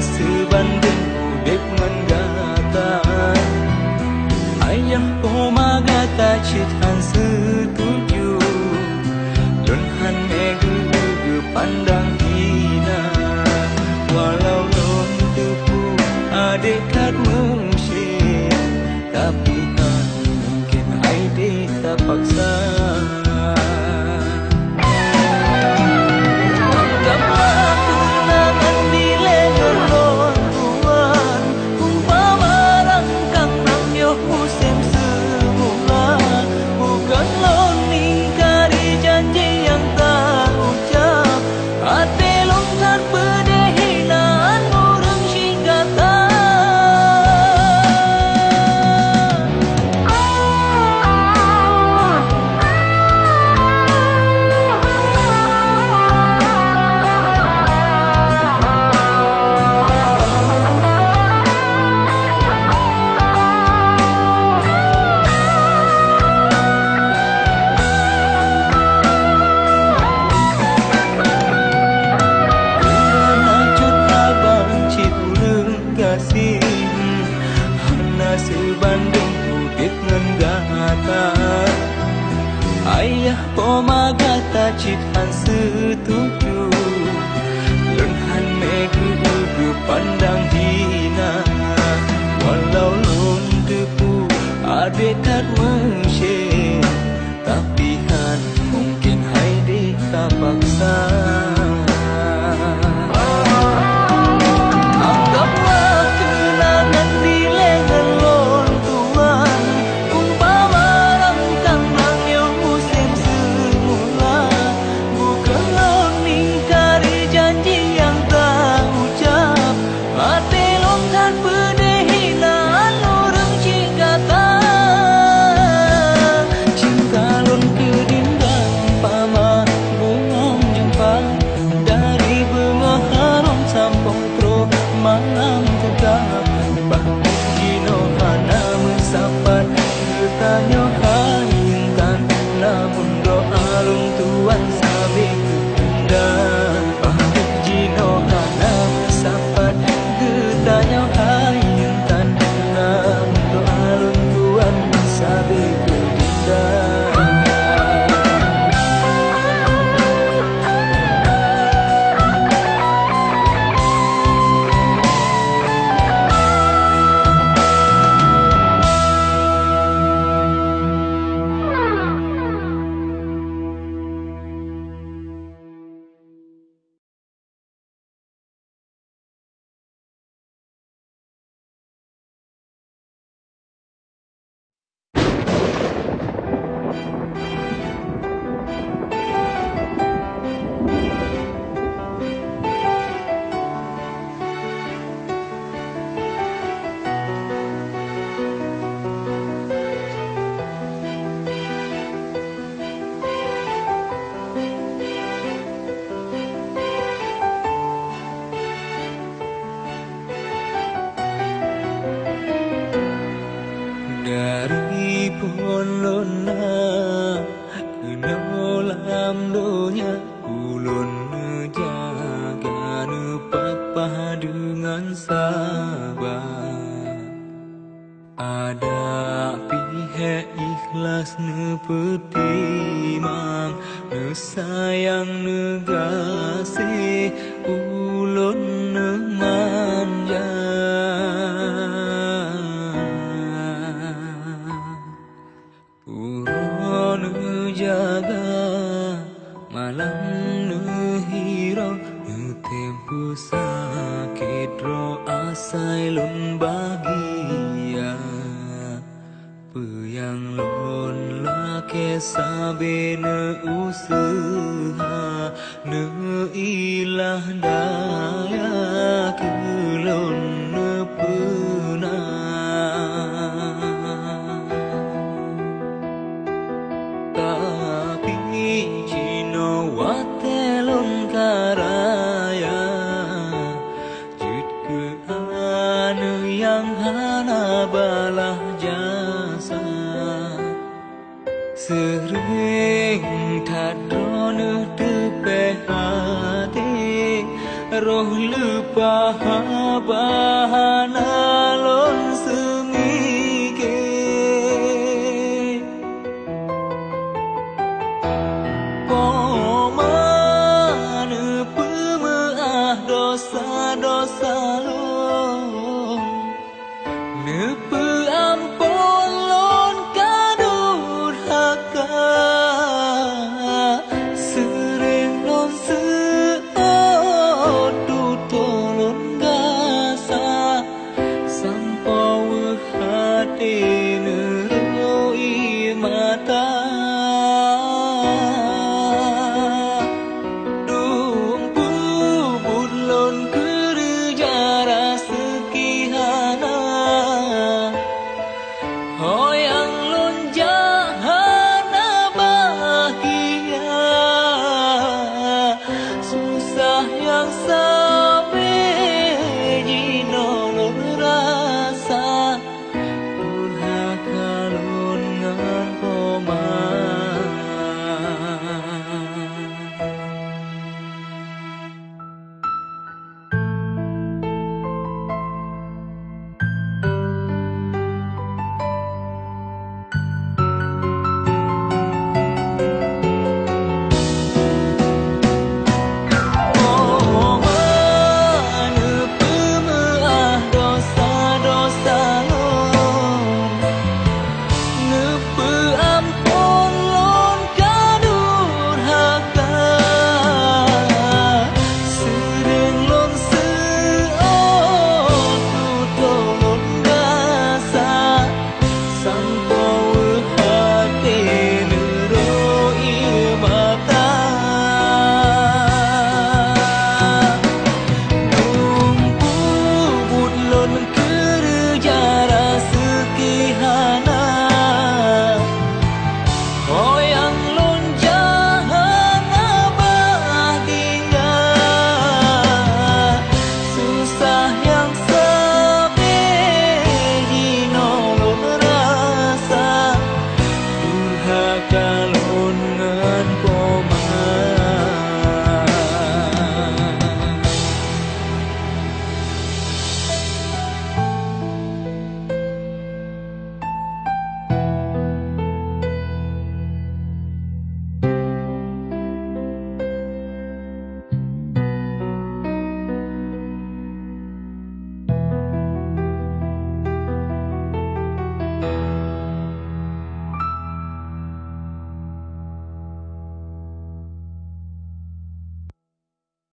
sebanding udip menggata Ayam pomagata chit han setuju Lun han megu megu pandang hina Walau lom tupu adik kat mungsi Tapi tak mungkin adik terpaksa ta chik han su tu tu lun han me gu gu gu pandang hina walau lun tu pu à, abe tat Tak bahkan sabar ada pihak ikhlas ne petimang ne sayang ne kasih sailun bahagia Puyang lon la ke sabe ne usaha ne ilah dah sering thadron tu pehate roh lupa bahana